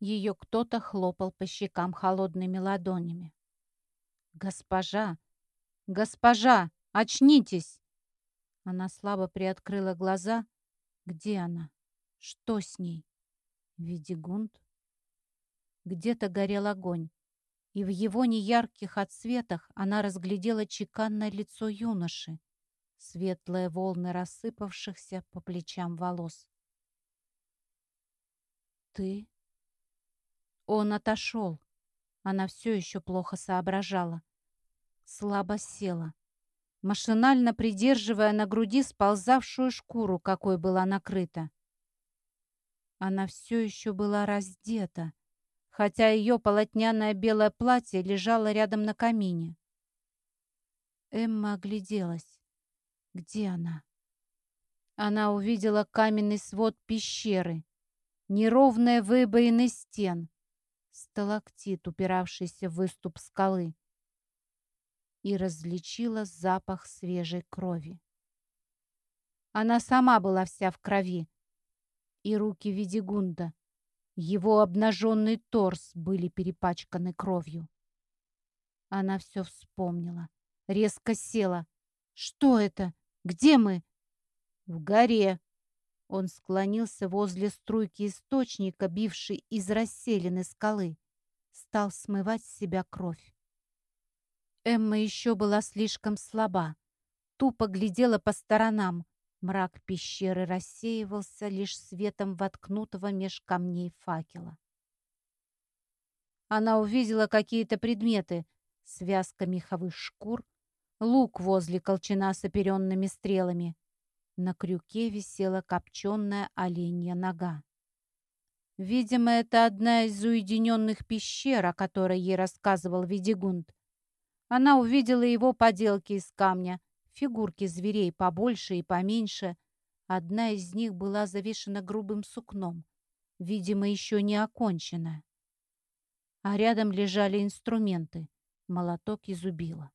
Ее кто-то хлопал по щекам холодными ладонями. «Госпожа! Госпожа! Очнитесь!» Она слабо приоткрыла глаза. Где она? Что с ней? Видигунд? Где-то горел огонь, и в его неярких отсветах она разглядела чеканное лицо юноши, светлые волны рассыпавшихся по плечам волос. «Ты?» Он отошел. Она все еще плохо соображала. Слабо села, машинально придерживая на груди сползавшую шкуру, какой была накрыта. Она все еще была раздета, хотя ее полотняное белое платье лежало рядом на камине. Эмма огляделась. Где она? Она увидела каменный свод пещеры, неровные выбоины стен, сталактит, упиравшийся в выступ скалы, и различила запах свежей крови. Она сама была вся в крови, и руки Видигунда, его обнаженный торс были перепачканы кровью. Она все вспомнила, резко села. «Что это? Где мы?» «В горе», он склонился возле струйки источника, бившей из расселены скалы. Стал смывать с себя кровь. Эмма еще была слишком слаба. Тупо глядела по сторонам. Мрак пещеры рассеивался лишь светом воткнутого меж камней факела. Она увидела какие-то предметы, связка меховых шкур, лук возле колчана с оперенными стрелами, на крюке висела копченая оленья нога. Видимо, это одна из уединенных пещер, о которой ей рассказывал Видигунд. Она увидела его поделки из камня, фигурки зверей побольше и поменьше. Одна из них была завешена грубым сукном, видимо, еще не окончена. А рядом лежали инструменты — молоток и зубило.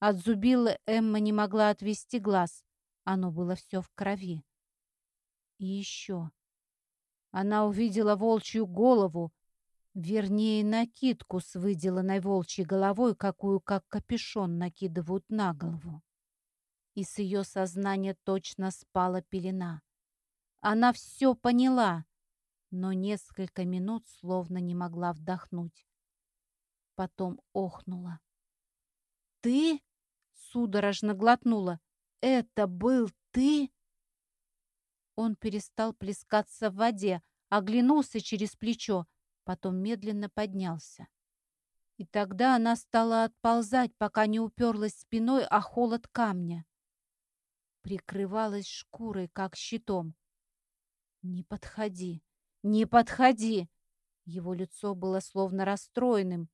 От зубила Эмма не могла отвести глаз. Оно было все в крови. И еще. Она увидела волчью голову, вернее, накидку с выделанной волчьей головой, какую как капюшон накидывают на голову. И с ее сознания точно спала пелена. Она все поняла, но несколько минут словно не могла вдохнуть. Потом охнула. «Ты?» — судорожно глотнула. «Это был ты?» Он перестал плескаться в воде, оглянулся через плечо, потом медленно поднялся. И тогда она стала отползать, пока не уперлась спиной о холод камня. Прикрывалась шкурой, как щитом. «Не подходи! Не подходи!» Его лицо было словно расстроенным.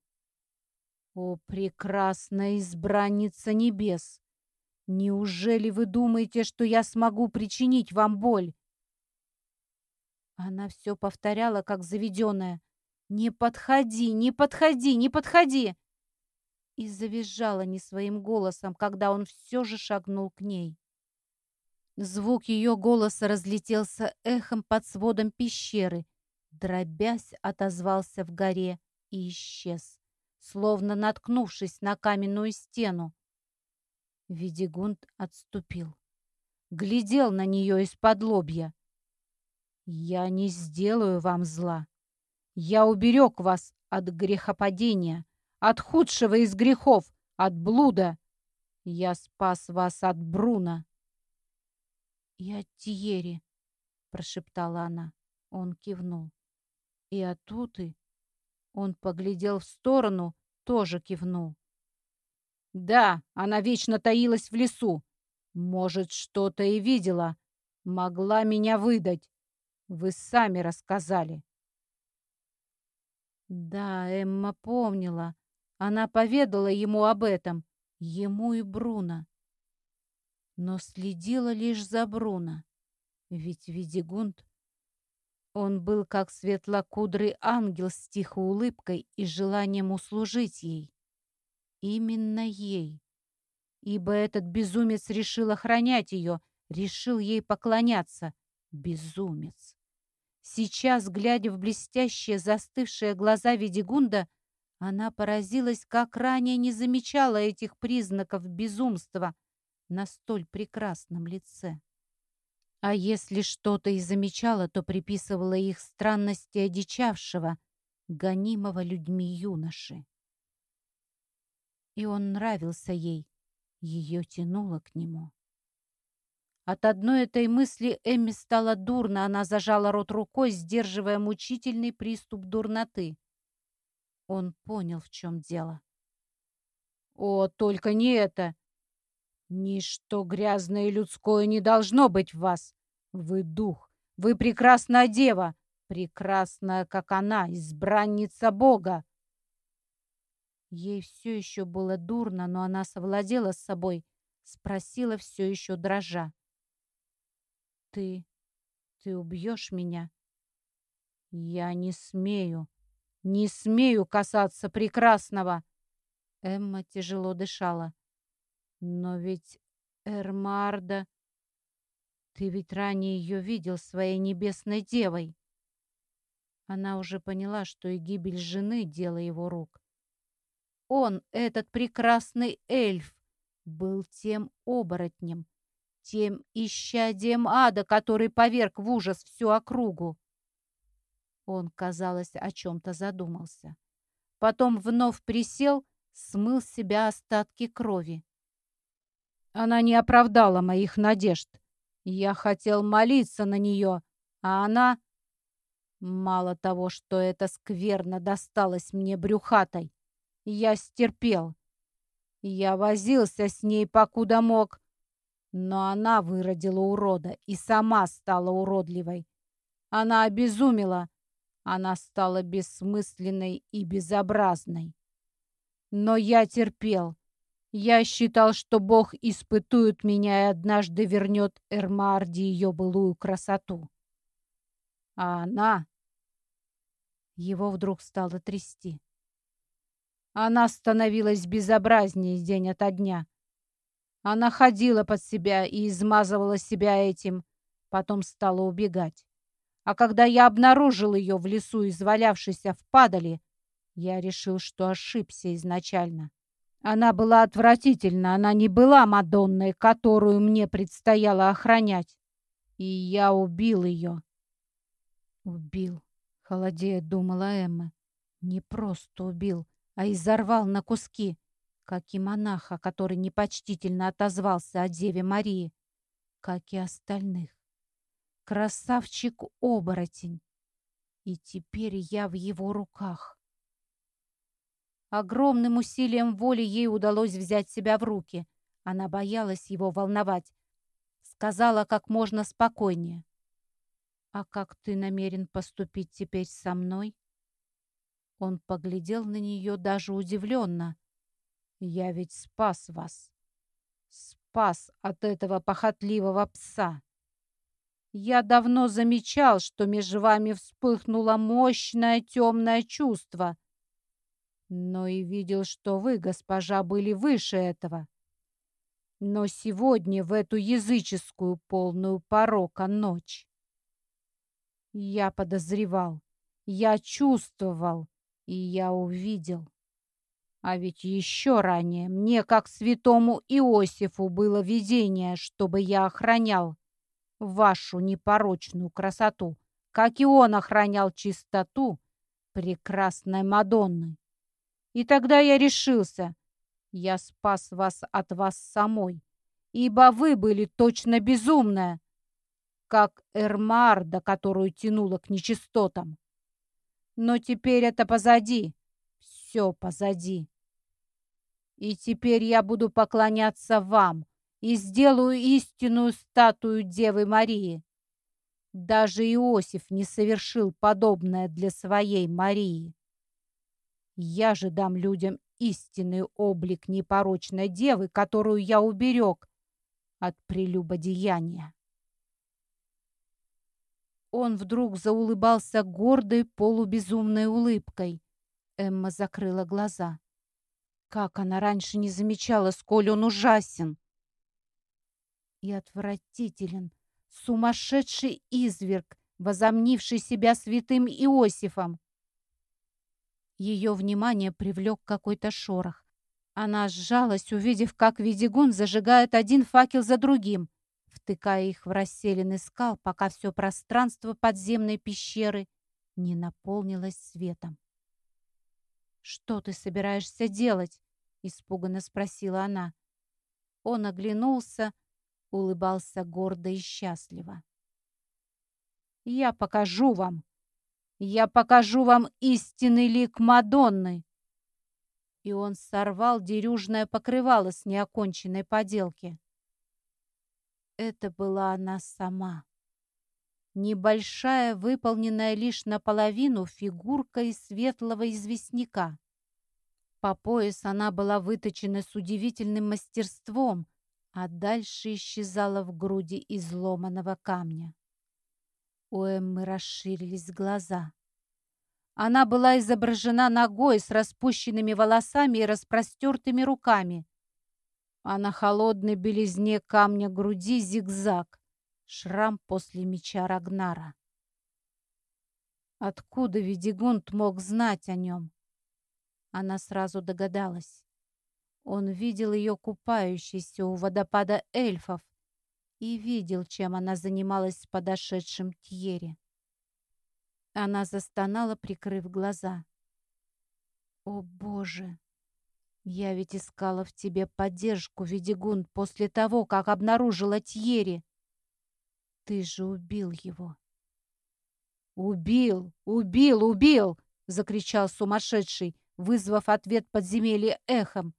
«О, прекрасная избранница небес! Неужели вы думаете, что я смогу причинить вам боль? Она все повторяла, как заведенная. «Не подходи, не подходи, не подходи!» И завизжала не своим голосом, когда он все же шагнул к ней. Звук ее голоса разлетелся эхом под сводом пещеры, дробясь отозвался в горе и исчез, словно наткнувшись на каменную стену. Видигунд отступил. Глядел на нее из-под лобья. «Я не сделаю вам зла. Я уберег вас от грехопадения, от худшего из грехов, от блуда. Я спас вас от Бруна». «И от Тиери», — прошептала она. Он кивнул. «И от Уты». Он поглядел в сторону, тоже кивнул. Да, она вечно таилась в лесу. Может, что-то и видела. Могла меня выдать. Вы сами рассказали. Да, Эмма помнила. Она поведала ему об этом. Ему и Бруно. Но следила лишь за Бруно. Ведь Видигунд... Он был как светлокудрый ангел с тихой улыбкой и желанием услужить ей. Именно ей. Ибо этот безумец решил охранять ее, решил ей поклоняться. Безумец. Сейчас, глядя в блестящие застывшие глаза Ведигунда, она поразилась, как ранее не замечала этих признаков безумства на столь прекрасном лице. А если что-то и замечала, то приписывала их странности одичавшего, гонимого людьми юноши. И он нравился ей, ее тянуло к нему. От одной этой мысли Эмми стало дурно, она зажала рот рукой, сдерживая мучительный приступ дурноты. Он понял, в чем дело. «О, только не это! Ничто грязное и людское не должно быть в вас! Вы дух, вы прекрасная дева, прекрасная, как она, избранница Бога!» Ей все еще было дурно, но она совладела с собой, спросила все еще дрожа. «Ты... ты убьешь меня?» «Я не смею», не смею касаться прекрасного!» Эмма тяжело дышала. «Но ведь Эрмарда... Ты ведь ранее ее видел своей небесной девой!» Она уже поняла, что и гибель жены — дело его рук. Он, этот прекрасный эльф, был тем оборотнем, тем исчадием ада, который поверг в ужас всю округу. Он, казалось, о чем-то задумался. Потом вновь присел, смыл с себя остатки крови. Она не оправдала моих надежд. Я хотел молиться на нее, а она... Мало того, что это скверно досталось мне брюхатой, я стерпел. Я возился с ней, покуда мог, но она выродила урода и сама стала уродливой. Она обезумела, она стала бессмысленной и безобразной. Но я терпел. Я считал, что Бог испытует меня и однажды вернет Эрмарди ее былую красоту. А она... Его вдруг стало трясти. Она становилась безобразнее день ото дня. Она ходила под себя и измазывала себя этим, потом стала убегать. А когда я обнаружил ее в лесу, извалявшейся в падали, я решил, что ошибся изначально. Она была отвратительна, она не была Мадонной, которую мне предстояло охранять. И я убил ее. Убил, холодея думала Эмма. Не просто убил, а изорвал на куски, как и монаха, который непочтительно отозвался о Деве Марии, как и остальных. Красавчик-оборотень. И теперь я в его руках. Огромным усилием воли ей удалось взять себя в руки. Она боялась его волновать. Сказала как можно спокойнее. «А как ты намерен поступить теперь со мной?» Он поглядел на нее даже удивленно. «Я ведь спас вас. Спас от этого похотливого пса. Я давно замечал, что между вами вспыхнуло мощное темное чувство, но и видел, что вы, госпожа, были выше этого. Но сегодня, в эту языческую, полную порока ночь, я подозревал, я чувствовал, и я увидел. А ведь еще ранее мне, как святому Иосифу, было видение, чтобы я охранял вашу непорочную красоту, как и он охранял чистоту прекрасной Мадонны. И тогда я решился, я спас вас от вас самой, ибо вы были точно безумная, как Эрмарда, которую тянула к нечистотам. Но теперь это позади, все позади. И теперь я буду поклоняться вам, и сделаю истинную статую Девы Марии. Даже Иосиф не совершил подобное для своей Марии. Я же дам людям истинный облик непорочной девы, которую я уберег от прелюбодеяния. Он вдруг заулыбался гордой полубезумной улыбкой. Эмма закрыла глаза. Как она раньше не замечала, сколь он ужасен! и отвратителен, сумасшедший изверг, возомнивший себя святым Иосифом. Ее внимание привлек какой-то шорох. Она сжалась, увидев, как Ведигун зажигает один факел за другим, втыкая их в расселенный скал, пока все пространство подземной пещеры не наполнилось светом. «Что ты собираешься делать?» — испуганно спросила она. Он оглянулся, улыбался гордо и счастливо. «Я покажу вам! Я покажу вам истинный лик Мадонны!» И он сорвал дерюжное покрывало с неоконченной поделки. Это была она сама. Небольшая, выполненная лишь наполовину, фигурка из светлого известняка. По пояс она была выточена с удивительным мастерством, а дальше исчезала в груди изломанного камня. У Эммы расширились глаза. Она была изображена ногой с распущенными волосами и распростертыми руками. А на холодной белизне камня груди зигзаг, шрам после меча Рагнара. Откуда Ведигунд мог знать о нем? Она сразу догадалась. Он видел ее купающейся у водопада эльфов и видел, чем она занималась с подошедшим Тьере. Она застонала, прикрыв глаза. «О, Боже! Я ведь искала в тебе поддержку, Ведигунд, после того, как обнаружила Тьери. Ты же убил его!» «Убил! Убил! Убил!» — закричал сумасшедший вызвав ответ подземелья эхом.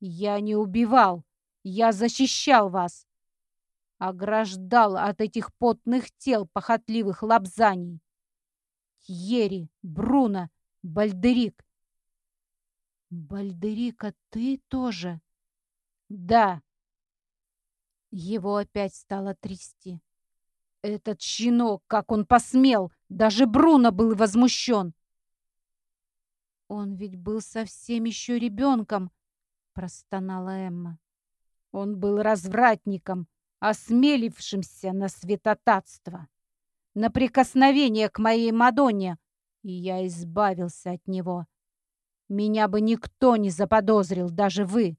«Я не убивал! Я защищал вас! Ограждал от этих потных тел похотливых лапзаний! Тьери, Бруно, Бальдерик!» «Бальдерика, ты тоже?» «Да!» Его опять стало трясти. «Этот щенок, как он посмел! Даже Бруно был возмущен!» «Он ведь был совсем еще ребенком», — простонала Эмма. «Он был развратником, осмелившимся на святотатство, на прикосновение к моей Мадонне, и я избавился от него. Меня бы никто не заподозрил, даже вы.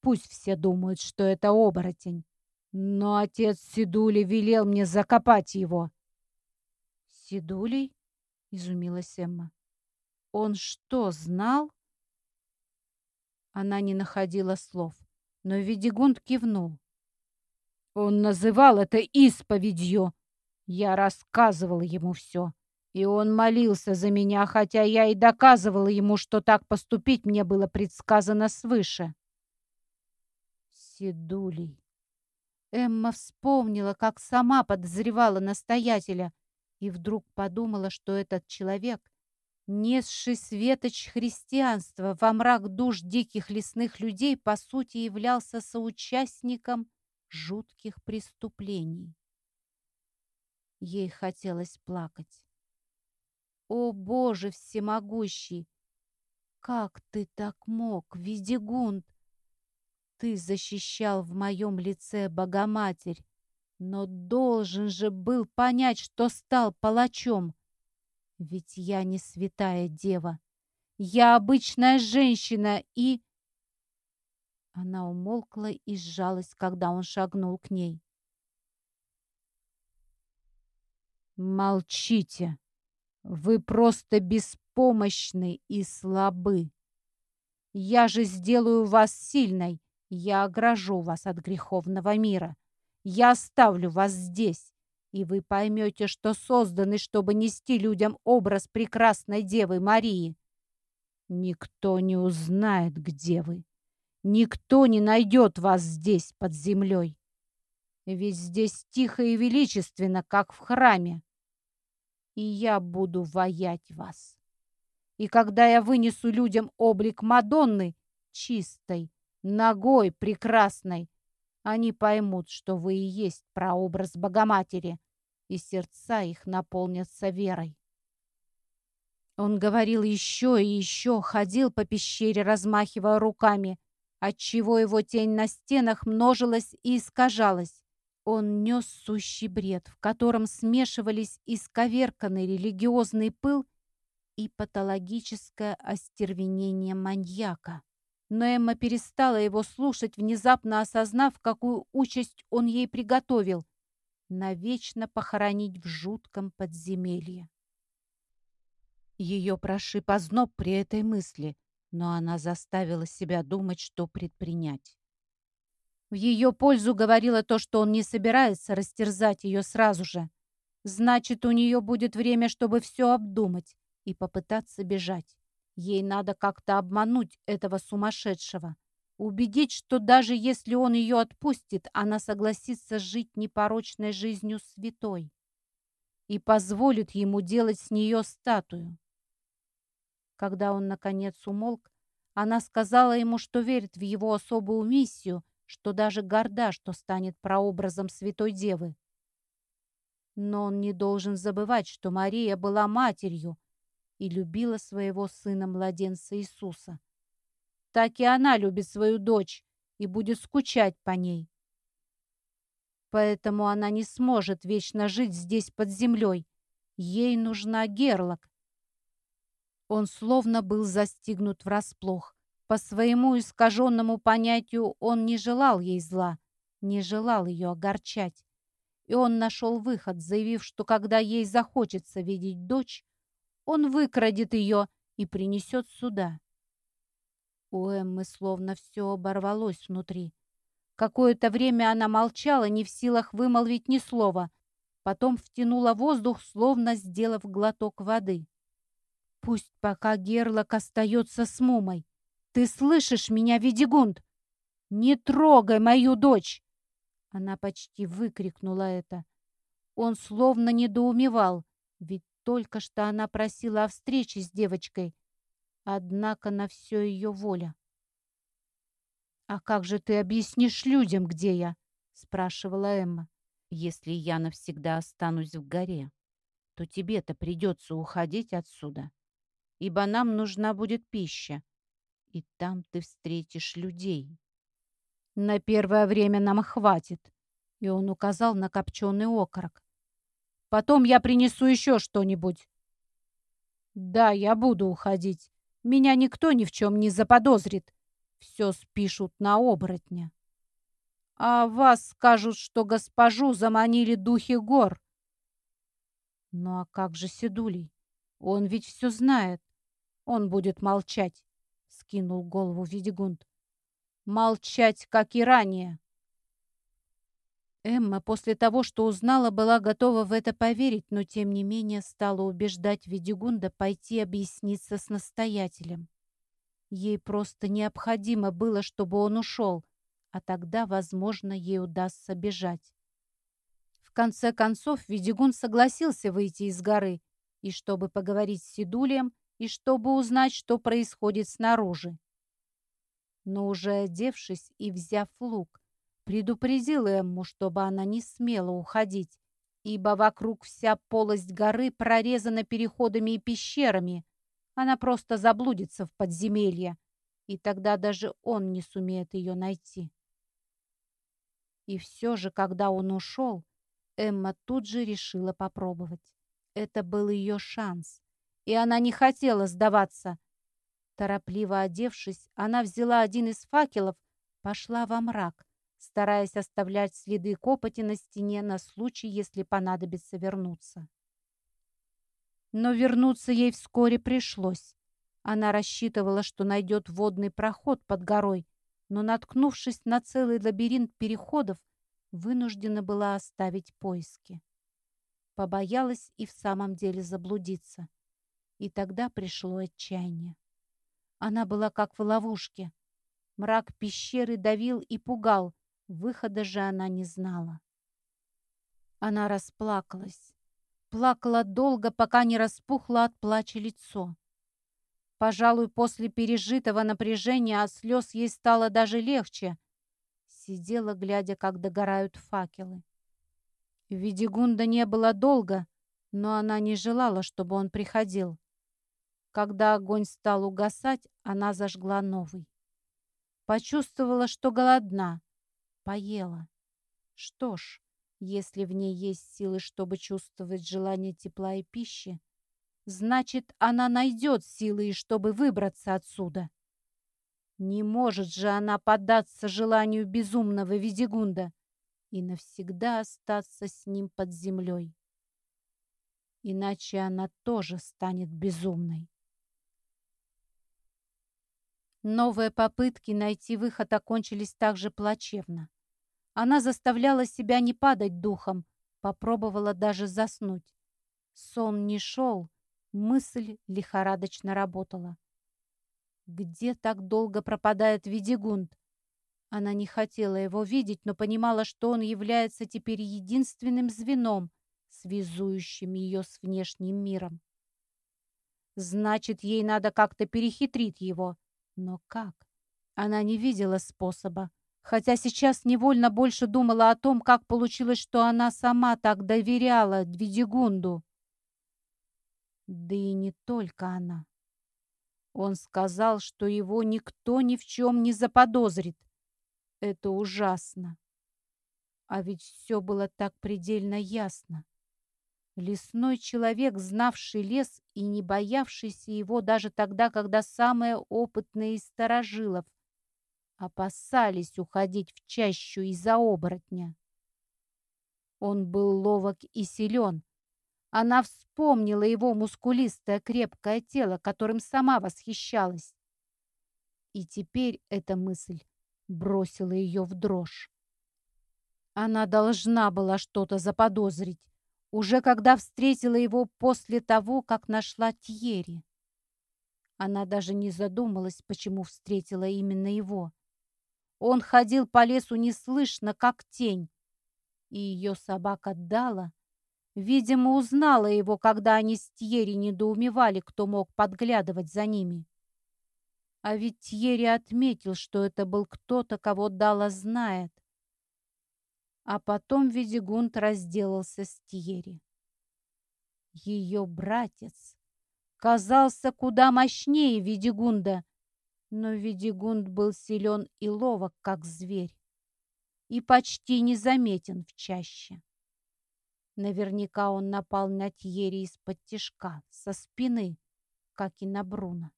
Пусть все думают, что это оборотень. Но отец Сидули велел мне закопать его». «Сидулей?» — изумилась Эмма. Он что, знал? Она не находила слов, но Ведигунд кивнул. Он называл это исповедью. Я рассказывал ему все. И он молился за меня, хотя я и доказывала ему, что так поступить мне было предсказано свыше. Седулей. Эмма вспомнила, как сама подозревала настоятеля, и вдруг подумала, что этот человек несший светоч христианства во мрак душ диких лесных людей, по сути являлся соучастником жутких преступлений. Ей хотелось плакать. «О, Боже всемогущий! Как ты так мог, Визигунд? Ты защищал в моем лице Богоматерь, но должен же был понять, что стал палачом. Ведь я не святая дева. Я обычная женщина и... Она умолкла и сжалась, когда он шагнул к ней. «Молчите! Вы просто беспомощны и слабы. Я же сделаю вас сильной, я огражу вас от греховного мира. Я оставлю вас здесь и вы поймете, что созданы, чтобы нести людям образ прекрасной Девы Марии. Никто не узнает, где вы. Никто не найдет вас здесь, под землей. Ведь здесь тихо и величественно, как в храме. И я буду воять вас. И когда я вынесу людям облик Мадонны, чистой, ногой прекрасной, они поймут, что вы и есть прообраз Богоматери, и сердца их наполнятся верой. Он говорил еще и еще, ходил по пещере, размахивая руками, отчего его тень на стенах множилась и искажалась, Он нес сущий бред, в котором смешивались исковерканный религиозный пыл и патологическое остервенение маньяка. Но Эмма перестала его слушать, внезапно осознав, какую участь он ей приготовил — навечно похоронить в жутком подземелье. Ее прошиб озноб при этой мысли, но она заставила себя думать, что предпринять. В ее пользу говорило то, что он не собирается растерзать ее сразу же. Значит, у нее будет время, чтобы все обдумать и попытаться бежать. Ей надо как-то обмануть этого сумасшедшего. Убедить, что даже если он ее отпустит, она согласится жить непорочной жизнью святой и позволит ему делать с нее статую. Когда он, наконец, умолк, она сказала ему, что верит в его особую миссию, что даже горда, что станет прообразом Святой Девы. Но он не должен забывать, что Мария была матерью и любила своего сына-младенца Иисуса. Так и она любит свою дочь и будет скучать по ней. Поэтому она не сможет вечно жить здесь под землей. Ей нужна Герлок, он словно был застигнут врасплох. По своему искаженному понятию он не желал ей зла, не желал ее огорчать. И он нашел выход, заявив, что когда ей захочется видеть дочь, он выкрадет ее и принесет сюда. У Эммы словно все оборвалось внутри. Какое-то время она молчала, не в силах вымолвить ни слова. Потом втянула воздух, словно сделав глоток воды. Пусть пока Герлок остается с Мумой. Ты слышишь меня, Ведигунд? Не трогай мою дочь!» Она почти выкрикнула это. Он словно недоумевал, ведь только что она просила о встрече с девочкой. Однако на все ее воля. «А как же ты объяснишь людям, где я?» — спрашивала Эмма. «Если я навсегда останусь в горе, то тебе-то придется уходить отсюда ибо нам нужна будет пища, и там ты встретишь людей. На первое время нам хватит, и он указал на копченый окорок. Потом я принесу еще что-нибудь. Да, я буду уходить. Меня никто ни в чем не заподозрит. Все спишут на оборотня. А вас скажут, что госпожу заманили духи гор. Ну а как же Седулей? Он ведь все знает. Он будет молчать, — скинул голову Видигунд. Молчать, как и ранее. Эмма после того, что узнала, была готова в это поверить, но тем не менее стала убеждать Видигунда пойти объясниться с настоятелем. Ей просто необходимо было, чтобы он ушел, а тогда, возможно, ей удастся бежать. В конце концов, Видигун согласился выйти из горы, и чтобы поговорить с Сидулием, и чтобы узнать, что происходит снаружи. Но уже одевшись и взяв лук, предупредил Эмму, чтобы она не смела уходить, ибо вокруг вся полость горы прорезана переходами и пещерами. Она просто заблудится в подземелье, и тогда даже он не сумеет ее найти. И все же, когда он ушел, Эмма тут же решила попробовать. Это был ее шанс и она не хотела сдаваться. Торопливо одевшись, она взяла один из факелов, пошла во мрак, стараясь оставлять следы копоти на стене на случай, если понадобится вернуться. Но вернуться ей вскоре пришлось. Она рассчитывала, что найдет водный проход под горой, но, наткнувшись на целый лабиринт переходов, вынуждена была оставить поиски. Побоялась и в самом деле заблудиться. И тогда пришло отчаяние. Она была как в ловушке. Мрак пещеры давил и пугал. Выхода же она не знала. Она расплакалась. Плакала долго, пока не распухло от плача лицо. Пожалуй, после пережитого напряжения от слез ей стало даже легче. Сидела, глядя, как догорают факелы. Видигунда не было долго, но она не желала, чтобы он приходил. Когда огонь стал угасать, она зажгла новый. Почувствовала, что голодна. Поела. Что ж, Если в ней есть силы, чтобы чувствовать желание тепла и пищи, значит, она найдет силы, чтобы выбраться отсюда. Не может же она поддаться желанию безумного Видигунда и навсегда остаться с ним под землей. Иначе она тоже станет безумной. Новые попытки найти выход окончились так же плачевно. Она заставляла себя не падать духом, попробовала даже заснуть. Сон не шел, мысль лихорадочно работала. Где так долго пропадает Видигунд? Она не хотела его видеть, но понимала, что он является теперь единственным звеном, связующим ее с внешним миром. Значит, ей надо как-то перехитрить его, но как? Она не видела способа, хотя сейчас невольно больше думала о том, как получилось, что она сама так доверяла Двидигунду. Да и не только она. Он сказал, что его никто ни в чем не заподозрит. Это ужасно. А ведь все было так предельно ясно. Лесной человек, знавший лес и не боявшийся его даже тогда, когда самые опытные из старожилов опасались уходить в чащу из-за оборотня. Он был ловок и силен. Она вспомнила его мускулистое крепкое тело, которым сама восхищалась. И теперь эта мысль бросила ее в дрожь. Она должна была что-то заподозрить уже когда встретила его после того, как нашла Тьери. Она даже не задумалась, почему встретила именно его. Он ходил по лесу неслышно, как тень, и ее собака Дала, видимо, узнала его, когда они с Тьери недоумевали, кто мог подглядывать за ними. А ведь Тьери отметил, что это был кто-то, кого Дала знает. А потом Видигунд разделался с Тьери. Ее братец казался куда мощнее Видигунда, но Видигунд был силен и ловок, как зверь, и почти незаметен в чаще. Наверняка он напал на Тьери из-под тишка, со спины, как и на Бруно.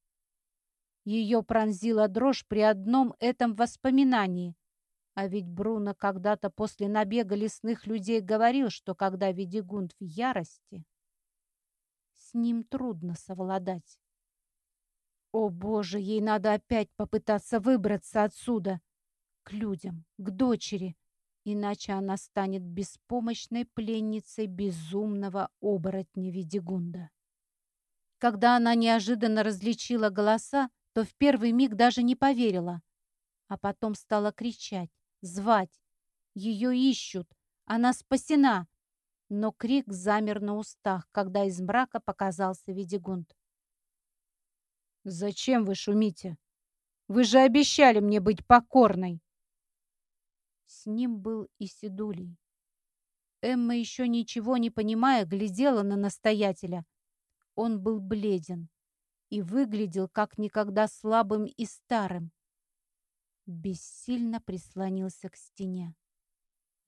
Ее пронзила дрожь при одном этом воспоминании, а ведь Бруно когда-то после набега лесных людей говорил, что когда Ведигунд в ярости, с ним трудно совладать. О, Боже, ей надо опять попытаться выбраться отсюда, к людям, к дочери, иначе она станет беспомощной пленницей безумного оборотня Ведигунда. Когда она неожиданно различила голоса, то в первый миг даже не поверила, а потом стала кричать звать. Ее ищут. Она спасена. Но крик замер на устах, когда из мрака показался Ведигунд. «Зачем вы шумите? Вы же обещали мне быть покорной!» С ним был и Седулей. Эмма, еще ничего не понимая, глядела на настоятеля. Он был бледен и выглядел как никогда слабым и старым бессильно прислонился к стене.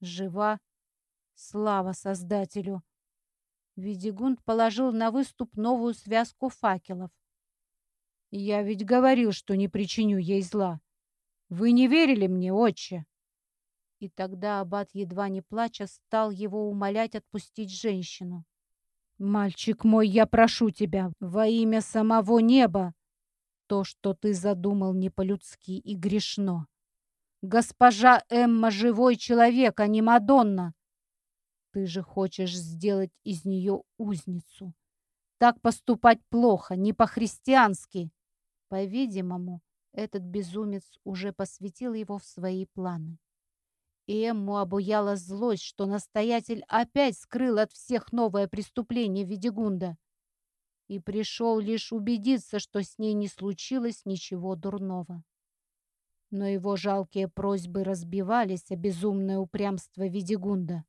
Жива, слава Создателю! Видигунд положил на выступ новую связку факелов. «Я ведь говорил, что не причиню ей зла. Вы не верили мне, отче?» И тогда аббат, едва не плача, стал его умолять отпустить женщину. «Мальчик мой, я прошу тебя, во имя самого неба, то, что ты задумал не по-людски и грешно. Госпожа Эмма живой человек, а не Мадонна. Ты же хочешь сделать из нее узницу. Так поступать плохо, не по-христиански. По-видимому, этот безумец уже посвятил его в свои планы. Эмму обуяла злость, что настоятель опять скрыл от всех новое преступление Ведигунда и пришел лишь убедиться, что с ней не случилось ничего дурного. Но его жалкие просьбы разбивались о безумное упрямство Видигунда.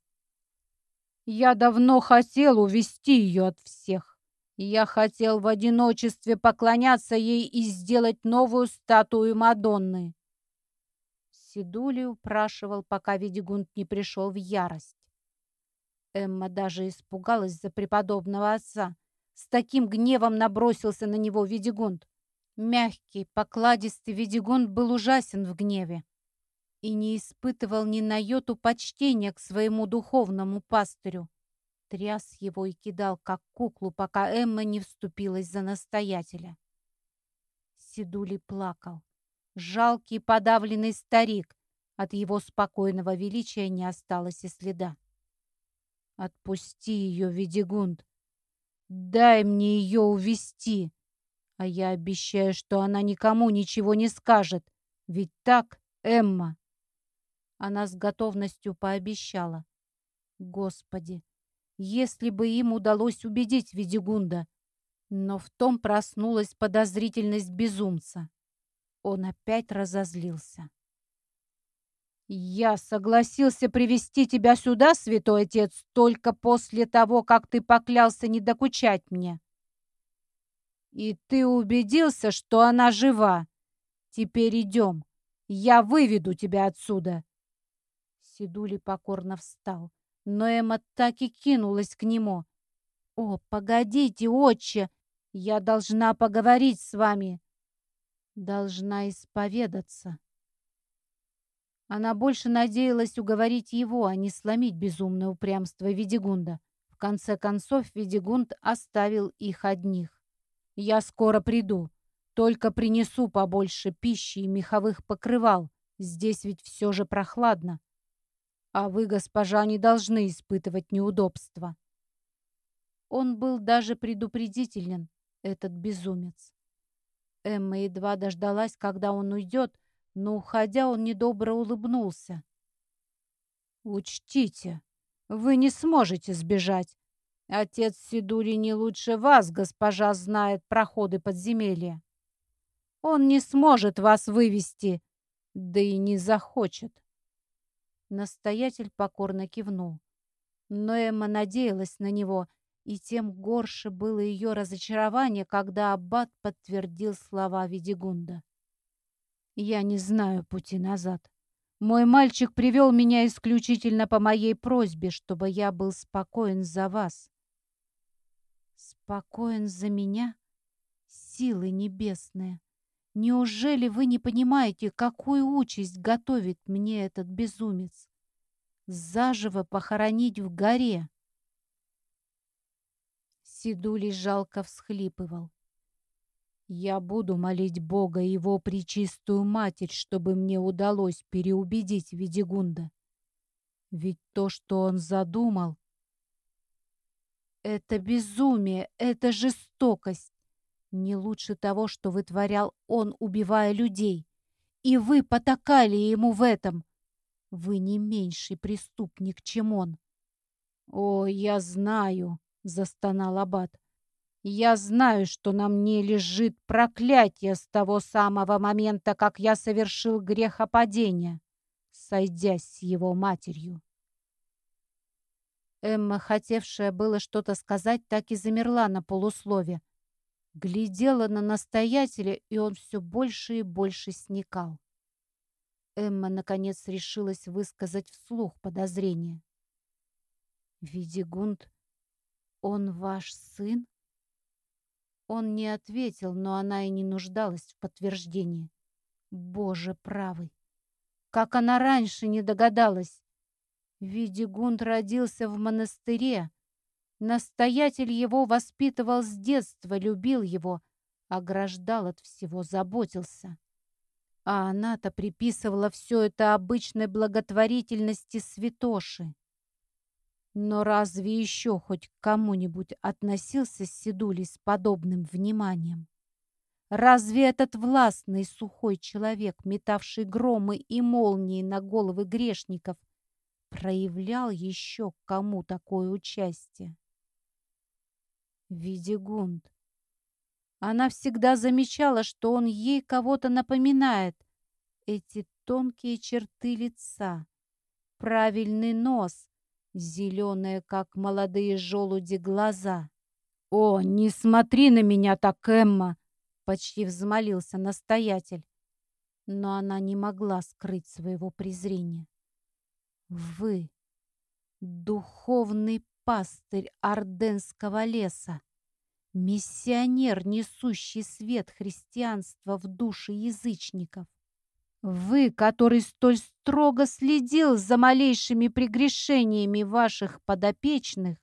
«Я давно хотел увести ее от всех. Я хотел в одиночестве поклоняться ей и сделать новую статую Мадонны». Сидули упрашивал, пока Видигунд не пришел в ярость. Эмма даже испугалась за преподобного отца. С таким гневом набросился на него Видигунд. Мягкий, покладистый Видигунд был ужасен в гневе и не испытывал ни на йоту почтения к своему духовному пастырю. Тряс его и кидал, как куклу, пока Эмма не вступилась за настоятеля. Сидули плакал. Жалкий подавленный старик. От его спокойного величия не осталось и следа. «Отпусти ее, Ведигунд! Дай мне ее увести, а я обещаю, что она никому ничего не скажет. Ведь так, Эмма?» Она с готовностью пообещала. Господи, если бы им удалось убедить Ведигунда. Но в том проснулась подозрительность безумца. Он опять разозлился. «Я согласился привести тебя сюда, святой отец, только после того, как ты поклялся не докучать мне. И ты убедился, что она жива. Теперь идем. Я выведу тебя отсюда. Сидули покорно встал, но Эмма так и кинулась к нему. «О, погодите, отче! Я должна поговорить с вами!» «Должна исповедаться!» Она больше надеялась уговорить его, а не сломить безумное упрямство Видигунда. В конце концов, Видигунд оставил их одних. «Я скоро приду. Только принесу побольше пищи и меховых покрывал. Здесь ведь все же прохладно. А вы, госпожа, не должны испытывать неудобства. Он был даже предупредителен, этот безумец. Эмма едва дождалась, когда он уйдет, но, уходя, он недобро улыбнулся. «Учтите, вы не сможете сбежать. Отец Сидури не лучше вас, госпожа, знает проходы подземелья. Он не сможет вас вывести, да и не захочет. Настоятель покорно кивнул. Но Эмма надеялась на него, и тем горше было ее разочарование, когда Аббат подтвердил слова Ведигунда. «Я не знаю пути назад. Мой мальчик привел меня исключительно по моей просьбе, чтобы я был спокоен за вас». «Спокоен за меня? Силы небесные!» Неужели вы не понимаете, какую участь готовит мне этот безумец? Заживо похоронить в горе. Сидулий жалко всхлипывал. Я буду молить Бога и его пречистую матерь, чтобы мне удалось переубедить Ведигунда. Ведь то, что он задумал, это безумие, это жестокость. Не лучше того, что вытворял он, убивая людей. И вы потакали ему в этом. Вы не меньший преступник, чем он. «О, я знаю», — застонал Аббат. «Я знаю, что на мне лежит проклятие с того самого момента, как я совершил грехопадение, сойдясь с его матерью». Эмма, хотевшая было что-то сказать, так и замерла на полуслове глядела на настоятеля, и он все больше и больше сникал. Эмма, наконец, решилась высказать вслух подозрение. «Видигунд, он ваш сын?» Он не ответил, но она и не нуждалась в подтверждении. Боже правый! Как она раньше не догадалась! Видигунд родился в монастыре, Настоятель его воспитывал с детства, любил его, ограждал от всего, заботился. А она-то приписывала все это обычной благотворительности святоши. Но разве еще хоть кому-нибудь относился Седули с подобным вниманием? Разве этот властный сухой человек, метавший громы и молнии на головы грешников, проявлял еще кому такое участие? Видигунд. Она всегда замечала, что он ей кого-то напоминает. Эти тонкие черты лица, правильный нос, зеленые, как молодые желуди, глаза. «О, не смотри на меня так, Эмма!» — почти взмолился настоятель. Но она не могла скрыть своего презрения. «Вы, Духовный пастырь Орденского леса, миссионер, несущий свет христианства в души язычников. Вы, который столь строго следил за малейшими прегрешениями ваших подопечных,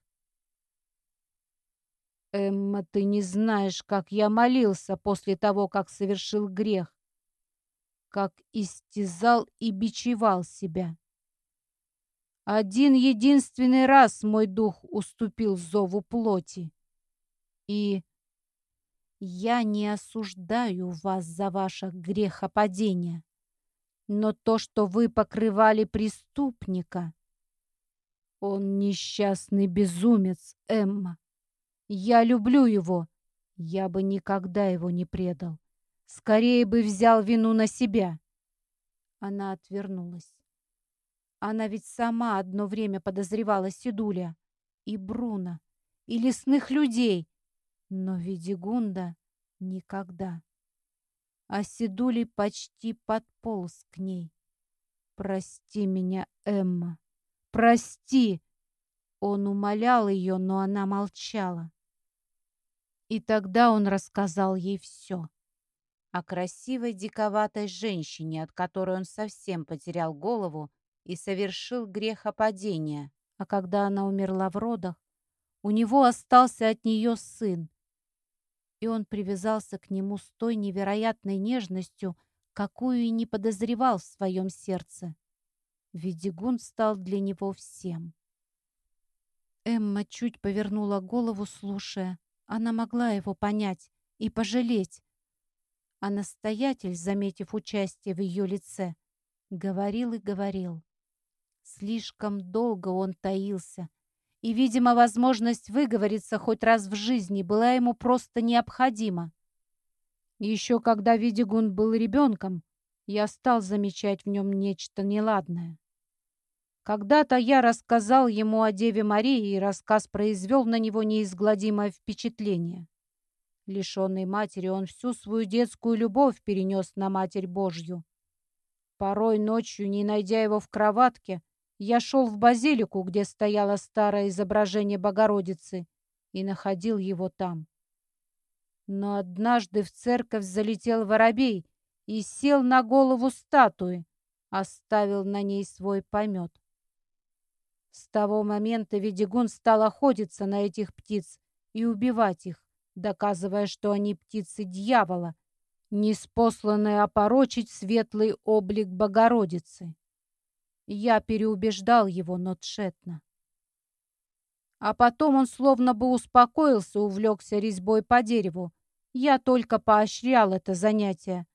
Эмма, ты не знаешь, как я молился после того, как совершил грех, как истязал и бичевал себя. Один единственный раз мой дух уступил зову плоти. И я не осуждаю вас за ваше грехопадение, но то, что вы покрывали преступника, он несчастный безумец, Эмма. Я люблю его. Я бы никогда его не предал. Скорее бы взял вину на себя. Она отвернулась. Она ведь сама одно время подозревала Сидуля и Бруно, и лесных людей, но Видигунда никогда. А Сидули почти подполз к ней. «Прости меня, Эмма, прости!» Он умолял ее, но она молчала. И тогда он рассказал ей все. О красивой диковатой женщине, от которой он совсем потерял голову и совершил грехопадение. А когда она умерла в родах, у него остался от нее сын. И он привязался к нему с той невероятной нежностью, какую и не подозревал в своем сердце. Ведигун стал для него всем. Эмма чуть повернула голову, слушая. Она могла его понять и пожалеть. А настоятель, заметив участие в ее лице, говорил и говорил. Слишком долго он таился, и, видимо, возможность выговориться хоть раз в жизни была ему просто необходима. Еще когда Видигун был ребенком, я стал замечать в нем нечто неладное. Когда-то я рассказал ему о Деве Марии, и рассказ произвел на него неизгладимое впечатление. Лишенный матери, он всю свою детскую любовь перенес на Матерь Божью. Порой ночью, не найдя его в кроватке, я шел в базилику, где стояло старое изображение Богородицы, и находил его там. Но однажды в церковь залетел воробей и сел на голову статуи, оставил на ней свой помет. С того момента Ведигун стал охотиться на этих птиц и убивать их, доказывая, что они птицы дьявола, неспосланные опорочить светлый облик Богородицы. Я переубеждал его, но тщетно. А потом он словно бы успокоился, увлекся резьбой по дереву. Я только поощрял это занятие.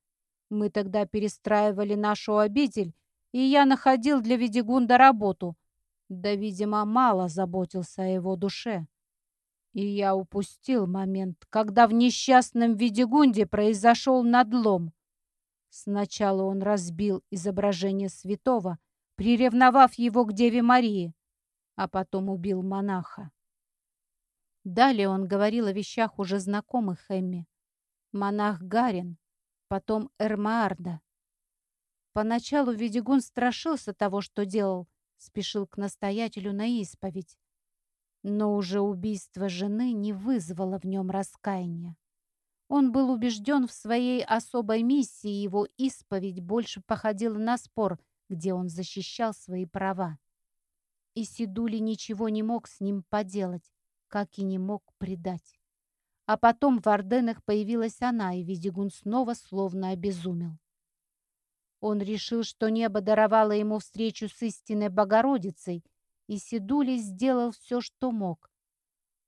Мы тогда перестраивали нашу обитель, и я находил для Ведигунда работу — да, видимо, мало заботился о его душе. И я упустил момент, когда в несчастном Видигунде произошел надлом. Сначала он разбил изображение святого, приревновав его к Деве Марии, а потом убил монаха. Далее он говорил о вещах уже знакомых Эмми. Монах Гарин, потом Эрмаарда. Поначалу Видигун страшился того, что делал, спешил к настоятелю на исповедь. Но уже убийство жены не вызвало в нем раскаяния. Он был убежден в своей особой миссии, его исповедь больше походила на спор, где он защищал свои права. И Сидули ничего не мог с ним поделать, как и не мог предать. А потом в Орденах появилась она, и Визигун снова словно обезумел. Он решил, что небо даровало ему встречу с истинной Богородицей, и Сидули сделал все, что мог.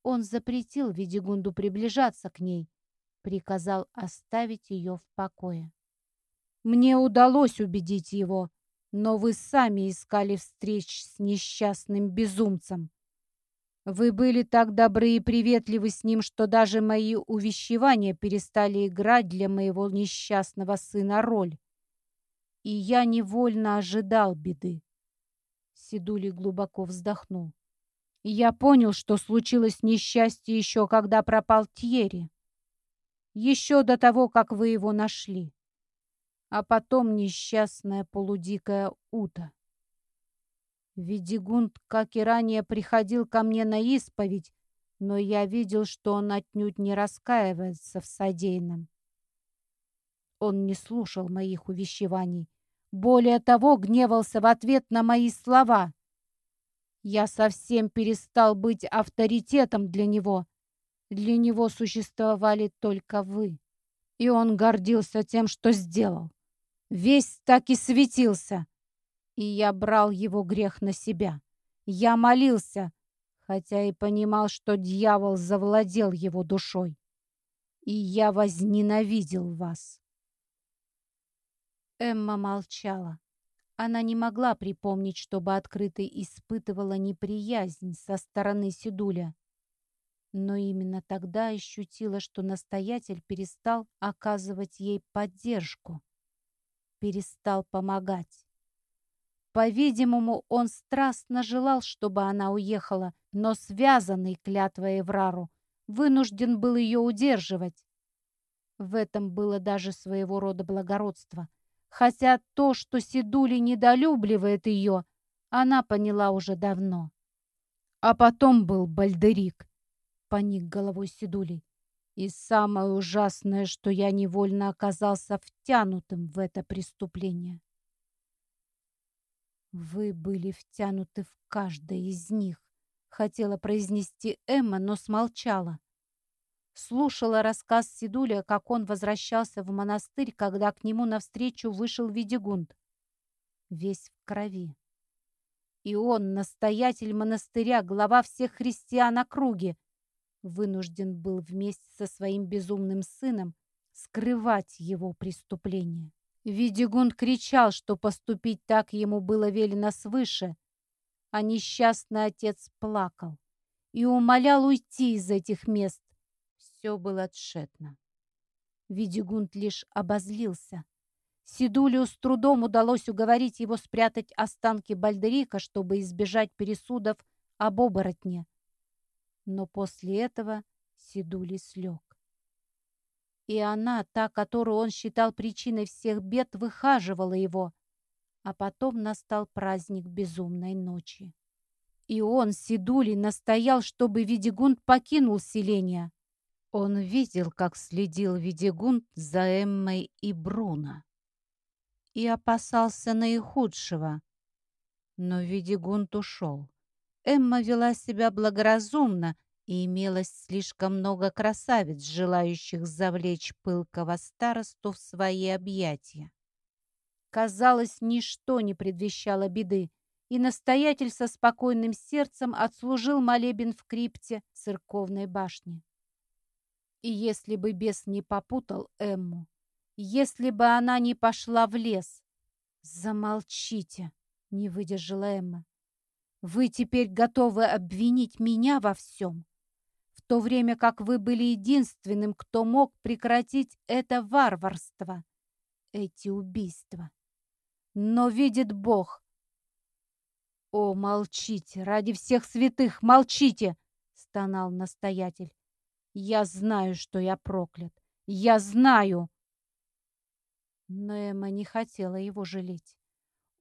Он запретил Ведигунду приближаться к ней, приказал оставить ее в покое. Мне удалось убедить его, но вы сами искали встреч с несчастным безумцем. Вы были так добры и приветливы с ним, что даже мои увещевания перестали играть для моего несчастного сына роль и я невольно ожидал беды. Сидули глубоко вздохнул. Я понял, что случилось несчастье еще когда пропал Тьери. Еще до того, как вы его нашли. А потом несчастная полудикая ута. Видигунд, как и ранее, приходил ко мне на исповедь, но я видел, что он отнюдь не раскаивается в содеянном. Он не слушал моих увещеваний. Более того, гневался в ответ на мои слова. Я совсем перестал быть авторитетом для него. Для него существовали только вы. И он гордился тем, что сделал. Весь так и светился. И я брал его грех на себя. Я молился, хотя и понимал, что дьявол завладел его душой. И я возненавидел вас. Эмма молчала. Она не могла припомнить, чтобы открыто испытывала неприязнь со стороны Сидуля. Но именно тогда ощутила, что настоятель перестал оказывать ей поддержку, перестал помогать. По-видимому, он страстно желал, чтобы она уехала, но связанный клятвой Эврару вынужден был ее удерживать. В этом было даже своего рода благородство. Хотя то, что Сидули недолюбливает ее, она поняла уже давно. А потом был Бальдерик, поник головой Сидулей. И самое ужасное, что я невольно оказался втянутым в это преступление. «Вы были втянуты в каждое из них», — хотела произнести Эмма, но смолчала. Слушала рассказ Сидуля, как он возвращался в монастырь, когда к нему навстречу вышел Видигунд. Весь в крови. И он, настоятель монастыря, глава всех христиан округи, вынужден был вместе со своим безумным сыном скрывать его преступление. Видигунд кричал, что поступить так ему было велено свыше, а несчастный отец плакал и умолял уйти из этих мест. Все было тщетно. Видигунд лишь обозлился. Сидулю с трудом удалось уговорить его спрятать останки Бальдерика, чтобы избежать пересудов об оборотне. Но после этого Сидули слег. И она, та, которую он считал причиной всех бед, выхаживала его. А потом настал праздник безумной ночи. И он, Сидули, настоял, чтобы Видигунд покинул селение. Он видел, как следил Видигунд за Эммой и Бруно. И опасался наихудшего. Но Видигунд ушел. Эмма вела себя благоразумно, и имелось слишком много красавиц, желающих завлечь пылкого старосту в свои объятия. Казалось, ничто не предвещало беды, и настоятель со спокойным сердцем отслужил молебен в крипте церковной башни. И если бы бес не попутал Эмму, если бы она не пошла в лес... «Замолчите!» — не выдержала Эмма. «Вы теперь готовы обвинить меня во всем?» то время как вы были единственным, кто мог прекратить это варварство, эти убийства. Но видит Бог. О, молчите, ради всех святых, молчите, стонал настоятель. Я знаю, что я проклят. Я знаю. Но Эмма не хотела его жалеть.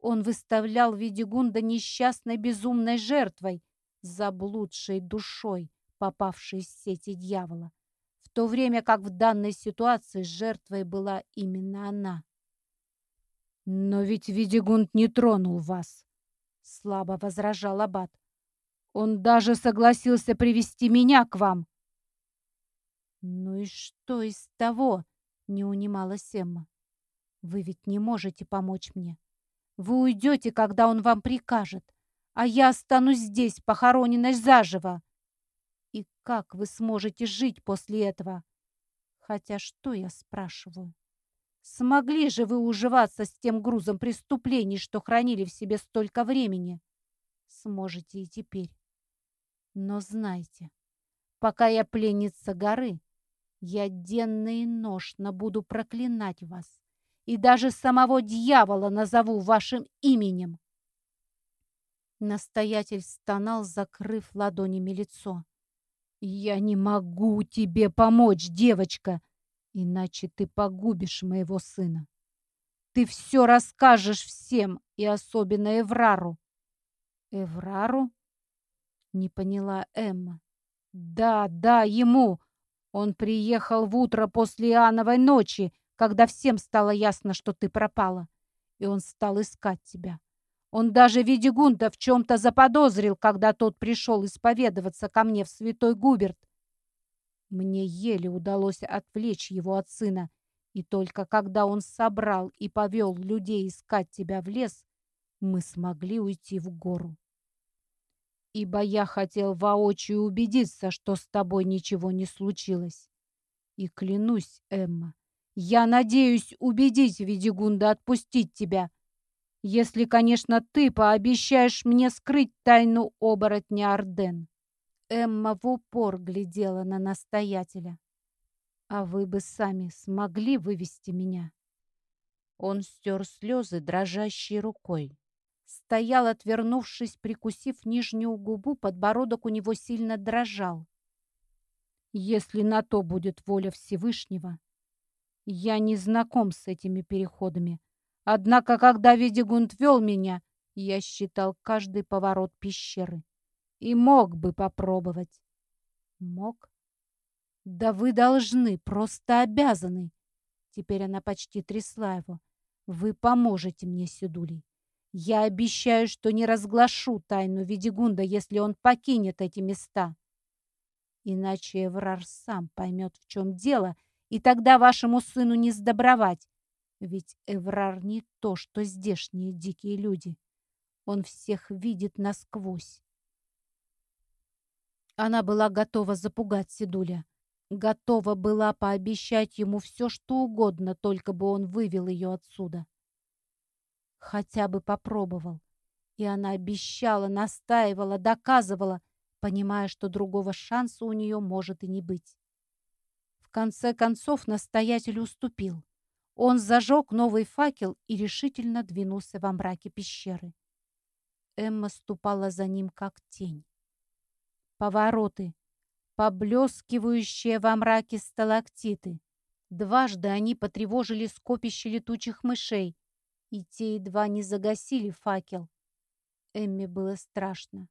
Он выставлял Видигунда несчастной безумной жертвой, заблудшей душой, попавшей в сети дьявола, в то время как в данной ситуации жертвой была именно она. «Но ведь Видигунд не тронул вас», — слабо возражал Аббат. «Он даже согласился привести меня к вам». «Ну и что из того?» — не унималась Эмма. «Вы ведь не можете помочь мне. Вы уйдете, когда он вам прикажет, а я останусь здесь, похороненной заживо. И как вы сможете жить после этого? Хотя что я спрашиваю? Смогли же вы уживаться с тем грузом преступлений, что хранили в себе столько времени? Сможете и теперь. Но знайте, пока я пленница горы, я денно и ношно буду проклинать вас и даже самого дьявола назову вашим именем. Настоятель стонал, закрыв ладонями лицо. «Я не могу тебе помочь, девочка, иначе ты погубишь моего сына. Ты все расскажешь всем, и особенно Эврару. Эврару? Не поняла Эмма. Да, да, ему. Он приехал в утро после Иоанновой ночи, когда всем стало ясно, что ты пропала. И он стал искать тебя. Он даже Видигунда в чем-то заподозрил, когда тот пришел исповедоваться ко мне в святой Губерт. Мне еле удалось отвлечь его от сына, и только когда он собрал и повел людей искать тебя в лес, мы смогли уйти в гору. Ибо я хотел воочию убедиться, что с тобой ничего не случилось. И клянусь, Эмма, я надеюсь убедить Видигунда отпустить тебя, если, конечно, ты пообещаешь мне скрыть тайну оборотня Орден. Эмма в упор глядела на настоятеля. А вы бы сами смогли вывести меня? Он стер слезы дрожащей рукой. Стоял, отвернувшись, прикусив нижнюю губу, подбородок у него сильно дрожал. Если на то будет воля Всевышнего, я не знаком с этими переходами. Однако, когда Ведигунд вел меня, я считал каждый поворот пещеры. И мог бы попробовать. Мог? Да вы должны, просто обязаны. Теперь она почти трясла его. Вы поможете мне, Сидулей. Я обещаю, что не разглашу тайну Ведигунда, если он покинет эти места. Иначе Эврар сам поймет, в чем дело, и тогда вашему сыну не сдобровать. Ведь Эврар не то, что здешние дикие люди. Он всех видит насквозь. Она была готова запугать Сидуля. Готова была пообещать ему все, что угодно, только бы он вывел ее отсюда. Хотя бы попробовал. И она обещала, настаивала, доказывала, понимая, что другого шанса у нее может и не быть. Конце концов настоятель уступил. Он зажег новый факел и решительно двинулся во мраке пещеры. Эмма ступала за ним, как тень. Повороты, поблескивающие во мраке сталактиты. Дважды они потревожили скопище летучих мышей, и те едва не загасили факел. Эмме было страшно.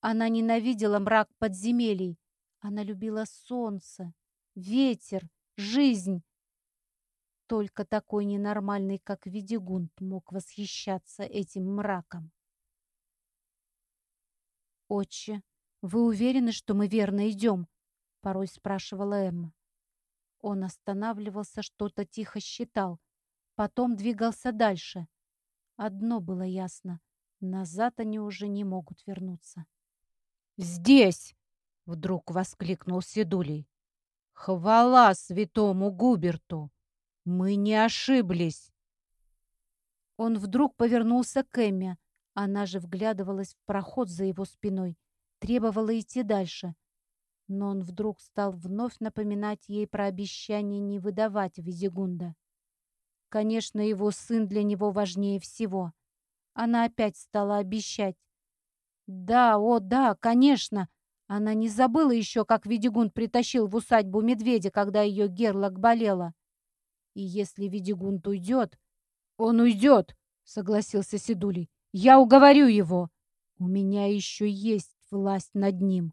Она ненавидела мрак подземелий. Она любила солнце, ветер, жизнь. Только такой ненормальный, как Видигунд, мог восхищаться этим мраком. «Отче, вы уверены, что мы верно идем?» — порой спрашивала Эмма. Он останавливался, что-то тихо считал. Потом двигался дальше. Одно было ясно. Назад они уже не могут вернуться. «Здесь!» — вдруг воскликнул Седулей. «Хвала святому Губерту! Мы не ошиблись!» Он вдруг повернулся к Эмме. Она же вглядывалась в проход за его спиной, требовала идти дальше. Но он вдруг стал вновь напоминать ей про обещание не выдавать Визигунда. Конечно, его сын для него важнее всего. Она опять стала обещать. Да, о, да, конечно. Она не забыла еще, как Видигунд притащил в усадьбу медведя, когда ее герлок болела. И если Видигунд уйдет... Он уйдет, согласился Седулей. Я уговорю его. У меня еще есть власть над ним.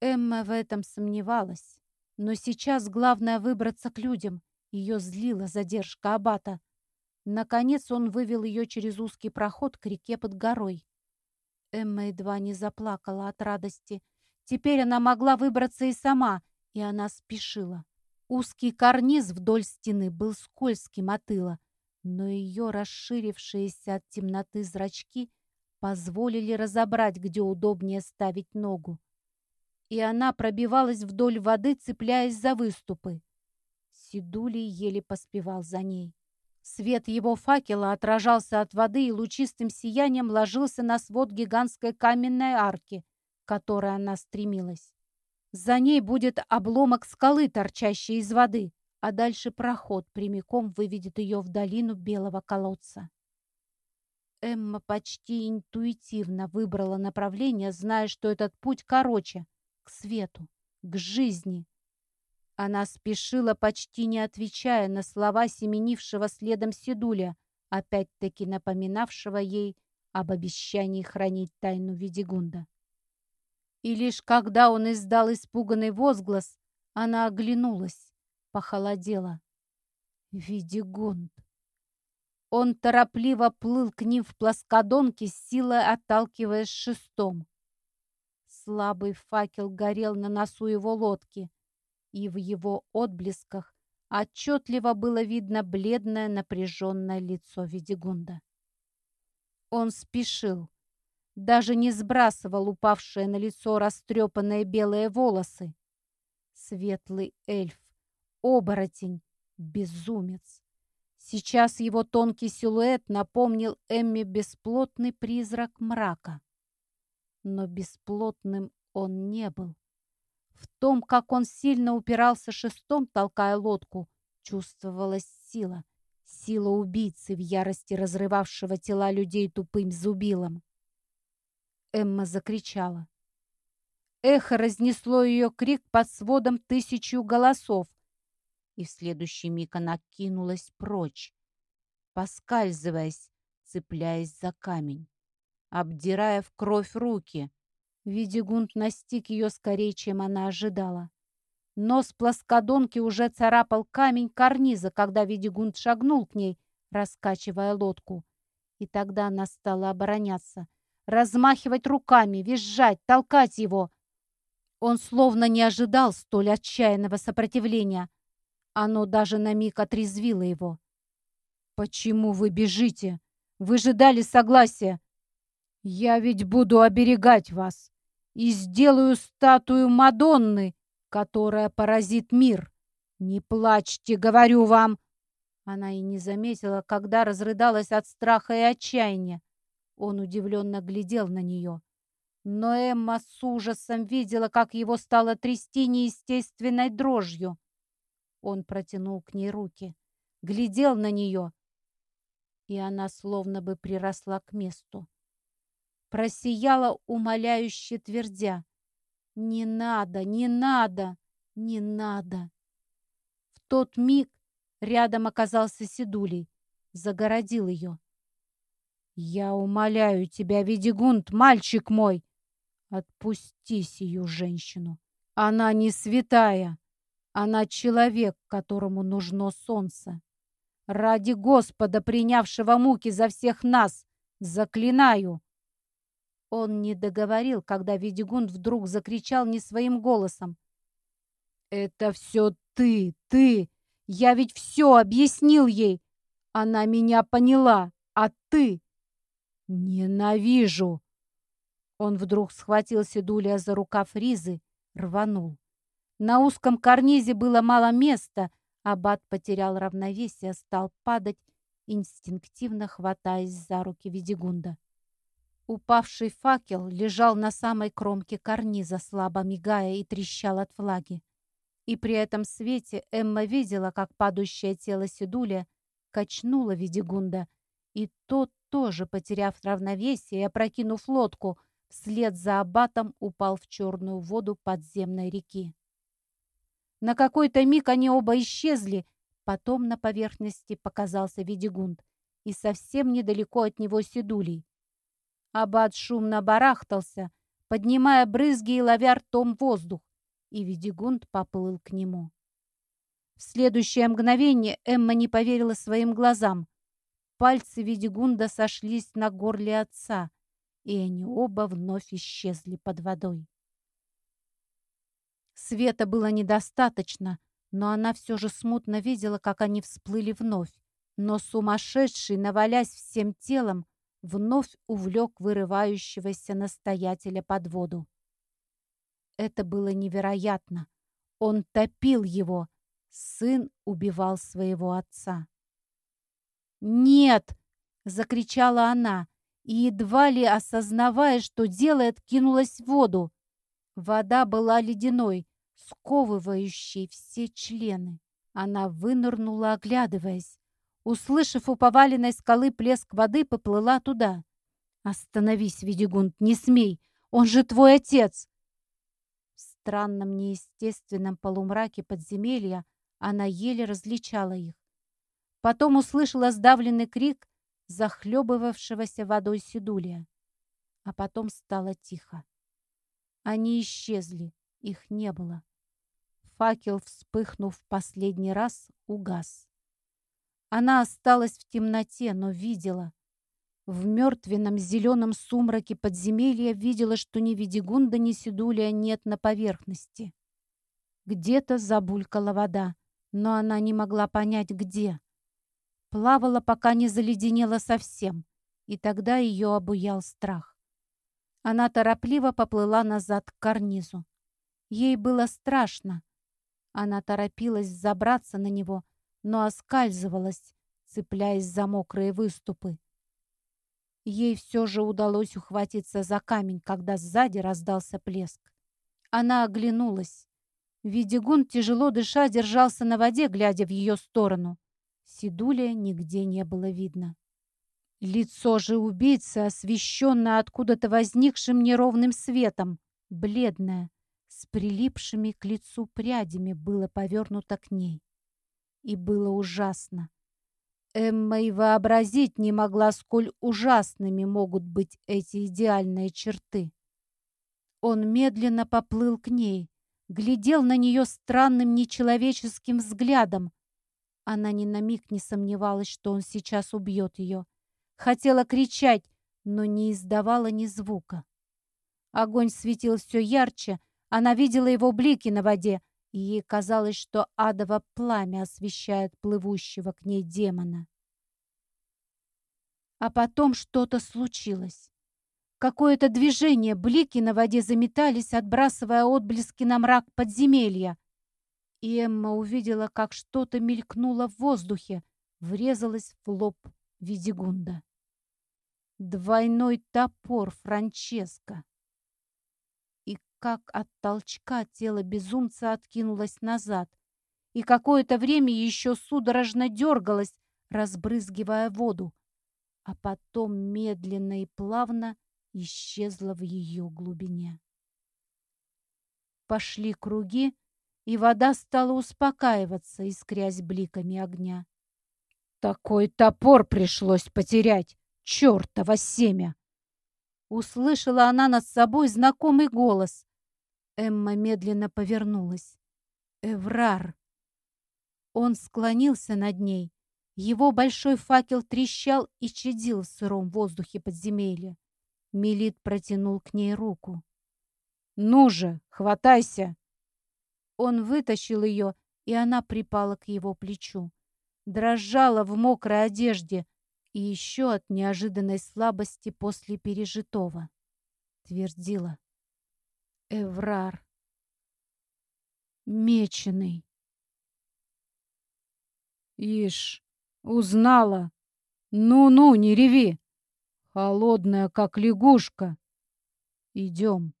Эмма в этом сомневалась. Но сейчас главное выбраться к людям. Ее злила задержка Абата. Наконец он вывел ее через узкий проход к реке под горой. Эмма едва не заплакала от радости. Теперь она могла выбраться и сама, и она спешила. Узкий карниз вдоль стены был скользким от ила, но ее расширившиеся от темноты зрачки позволили разобрать, где удобнее ставить ногу. И она пробивалась вдоль воды, цепляясь за выступы. Седулий еле поспевал за ней. Свет его факела отражался от воды и лучистым сиянием ложился на свод гигантской каменной арки, к которой она стремилась. За ней будет обломок скалы, торчащий из воды, а дальше проход прямиком выведет ее в долину белого колодца. Эмма почти интуитивно выбрала направление, зная, что этот путь короче, к свету, к жизни, она спешила, почти не отвечая на слова семенившего следом Седуля, опять-таки напоминавшего ей об обещании хранить тайну Видигунда. И лишь когда он издал испуганный возглас, она оглянулась, похолодела. Видигунд. Он торопливо плыл к ним в плоскодонке, силой отталкиваясь шестом. Слабый факел горел на носу его лодки, и в его отблесках отчетливо было видно бледное напряженное лицо Видигунда. Он спешил, даже не сбрасывал упавшие на лицо растрепанные белые волосы. Светлый эльф, оборотень, безумец. Сейчас его тонкий силуэт напомнил Эмме бесплотный призрак мрака. Но бесплотным он не был. В том, как он сильно упирался шестом, толкая лодку, чувствовалась сила. Сила убийцы в ярости разрывавшего тела людей тупым зубилом. Эмма закричала. Эхо разнесло ее крик под сводом тысячу голосов, и в следующий миг она кинулась прочь, поскальзываясь, цепляясь за камень, обдирая в кровь руки. Видигунд настиг ее скорее, чем она ожидала. Нос плоскодонки уже царапал камень карниза, когда Видигунд шагнул к ней, раскачивая лодку. И тогда она стала обороняться — размахивать руками, визжать, толкать его. Он словно не ожидал столь отчаянного сопротивления. Оно даже на миг отрезвило его. «Почему вы бежите? Вы же дали согласие. Я ведь буду оберегать вас и сделаю статую Мадонны, которая поразит мир. Не плачьте, говорю вам!» Она и не заметила, когда разрыдалась от страха и отчаяния. Он удивленно глядел на нее. Но Эмма с ужасом видела, как его стало трясти неестественной дрожью. Он протянул к ней руки, глядел на нее, и она словно бы приросла к месту. Просияла умоляюще, твердя. «Не надо, не надо, не надо!» В тот миг рядом оказался Седулей, загородил ее. «Я умоляю тебя, Ведигунд, мальчик мой, отпусти сию женщину. Она не святая, она человек, которому нужно солнце. Ради Господа, принявшего муки за всех нас, заклинаю!» Он не договорил, когда Ведигунд вдруг закричал не своим голосом. «Это все ты, ты! Я ведь все объяснил ей! Она меня поняла, а ты «Ненавижу!» Он вдруг схватил Седулия за рукав Ризы, рванул. На узком карнизе было мало места, Аббат потерял равновесие, стал падать, инстинктивно хватаясь за руки Ведигунда. Упавший факел лежал на самой кромке карниза, слабо мигая и трещал от влаги. И при этом свете Эмма видела, как падающее тело Седуля качнуло Ведигунда, и тот тоже, потеряв равновесие и опрокинув лодку, вслед за аббатом упал в черную воду подземной реки. На какой-то миг они оба исчезли, потом на поверхности показался Ведигунд, и совсем недалеко от него Седулей. Аббат шумно барахтался, поднимая брызги и ловя ртом воздух, и Ведигунд поплыл к нему. В следующее мгновение Эмма не поверила своим глазам. Пальцы Ведигунда сошлись на горле отца, и они оба вновь исчезли под водой. Света было недостаточно, но она все же смутно видела, как они всплыли вновь. Но сумасшедший, навалясь всем телом, вновь увлек вырывающегося настоятеля под воду. Это было невероятно. Он топил его. Сын убивал своего отца. «Нет!» — закричала она, и, едва ли осознавая, что делает, кинулась в воду. Вода была ледяной, сковывающей все члены. Она вынырнула, оглядываясь. Услышав у поваленной скалы плеск воды, поплыла туда. «Остановись, Ведигунд, не смей! Он же твой отец!» В странном неестественном полумраке подземелья она еле различала их. Потом услышала сдавленный крик, захлебывавшегося водой Сидулия. А потом стало тихо. Они исчезли, их не было. Факел, вспыхнув последний раз, угас. Она осталась в темноте, но видела. В мертвенном зеленом сумраке подземелья видела, что ни Ведигунда, ни Сидулия нет на поверхности. Где-то забулькала вода, но она не могла понять, где. Плавала, пока не заледенела совсем, и тогда ее обуял страх. Она торопливо поплыла назад к карнизу. Ей было страшно. Она торопилась забраться на него, но оскальзывалась, цепляясь за мокрые выступы. Ей все же удалось ухватиться за камень, когда сзади раздался плеск. Она оглянулась. Видигун, тяжело дыша, держался на воде, глядя в ее сторону. Сидуля нигде не было видно. Лицо же убийцы, освещенное откуда-то возникшим неровным светом, бледное, с прилипшими к лицу прядями, было повернуто к ней. И было ужасно. Эмма и вообразить не могла, сколь ужасными могут быть эти идеальные черты. Он медленно поплыл к ней, глядел на нее странным нечеловеческим взглядом. Она ни на миг не сомневалась, что он сейчас убьет ее. Хотела кричать, но не издавала ни звука. Огонь светил все ярче, она видела его блики на воде, и казалось, что адово пламя освещает плывущего к ней демона. А потом что-то случилось. Какое-то движение, блики на воде заметались, отбрасывая отблески на мрак подземелья. И Эмма увидела, как что-то мелькнуло в воздухе, врезалось в лоб Видигунда. Двойной топор Франческо как от толчка тело безумца откинулось назад и какое-то время еще судорожно дергалось, разбрызгивая воду, а потом медленно и плавно исчезло в ее глубине. Пошли круги, и вода стала успокаиваться, искрясь бликами огня. Такой топор пришлось потерять, чертово семя! Услышала она над собой знакомый голос, Эмма медленно повернулась. Эврар. Он склонился над ней. Его большой факел трещал и чадил в сыром воздухе подземелья. Мелит протянул к ней руку. «Ну же, хватайся!» Он вытащил ее, и она припала к его плечу. Дрожала в мокрой одежде и еще от неожиданной слабости после пережитого. Твердила. Эврар. Меченый. Ишь, узнала. Ну-ну, не реви. Холодная, как лягушка. Идем.